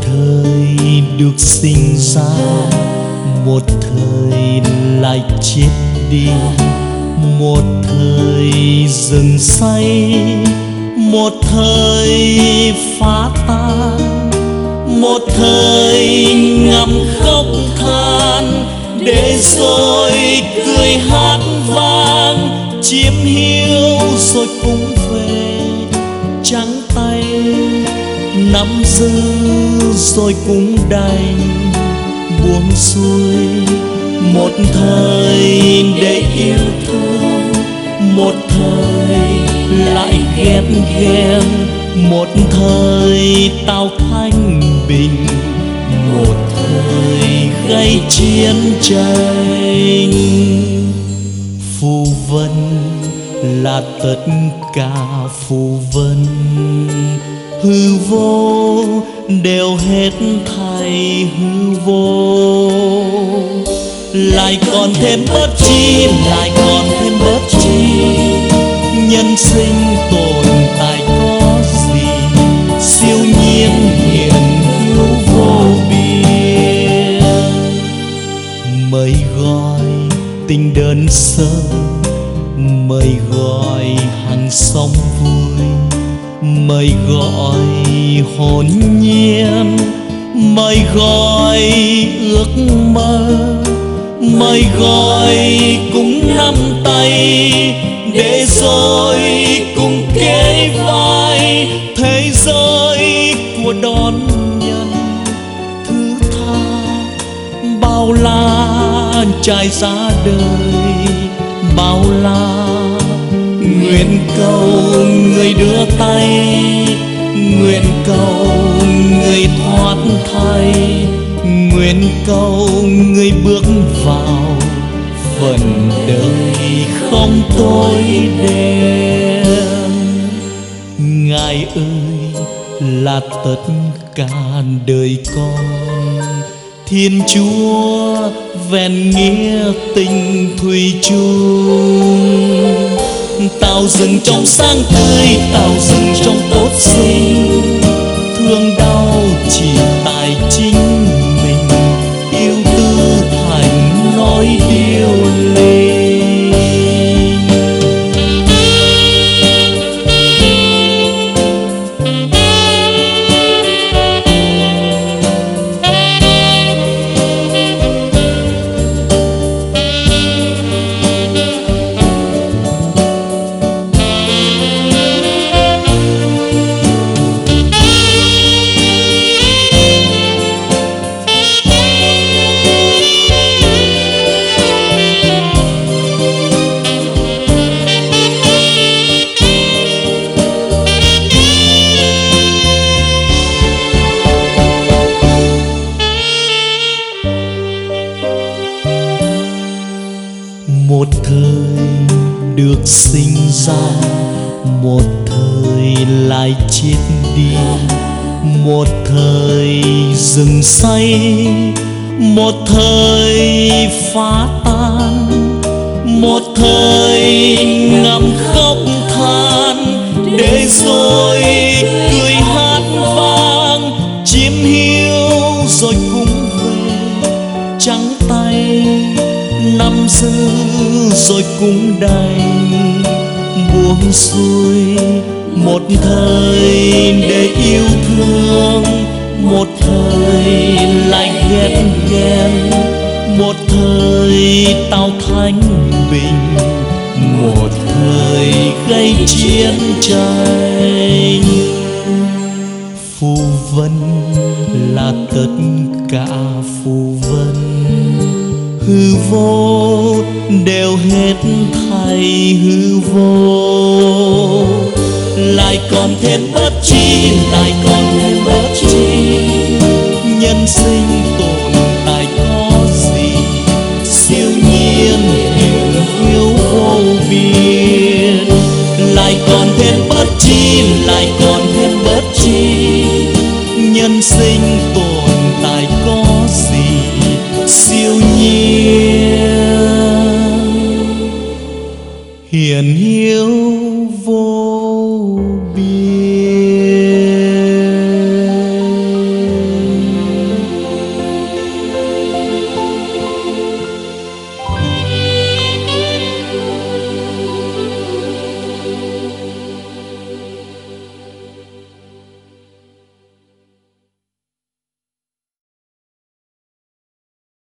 một thời được sinh ra, một thời lại chết đi, một thời rừng say, một thời phá tan, một thời ngậm khóc than, để rồi cười hát vang, chiếm hiu rồi cũng nắm giữ rồi cũng đành buông xuôi. Một thời để yêu thương, một thời lại ghét ghen. Một thời tao thanh bình, một thời gây chiến tranh. Phù vân là tất cả phù vân hư vô, đều hết thảy hư vô. Lại còn thêm bớt chi lại còn thêm bớt chi nhân sinh tồn tại có gì, siêu nhiên hiện hữu vô biên. Mời gọi tình đơn sơ, mời gọi hàng sông vui mời gọi hồn nhiên mời gọi ước mơ mời gọi cùng nắm tay, để rồi cùng kề vai thế giới của đón nhận thứ tha. Bao la trải ra đời, bao la nguyện cầu người đưa tay, nguyện cầu người thoát thay nguyện cầu người bước vào phần đời không tối đen ngài ơi, là tất cả đời con. Thiên chúa vẹn nghĩa tình thủy chung tạo rừng trong sáng tươi tạo rừng trong tốt sinh sinh ra, một thời lại chết đi, một thời rừng say, một thời phá tan, một thời ngậm khóc nắm rồi cũng đành buông xuôi. Một thời để yêu thương, một thời lại ghét ghen. Một thời tao thanh bình, một thời gây chiến tranh. Phù vân là tất cả vô, đều hết thảy hư vô. Lại còn thêm bất chi lại còn thêm bất chi nhân sinh tồn tại có gì? Siêu nhiên yêu vô biên. Lại còn thêm bất chi lại còn thêm bất chi nhân sinh tồn tại có gì? Siêu nhiên hiển hiện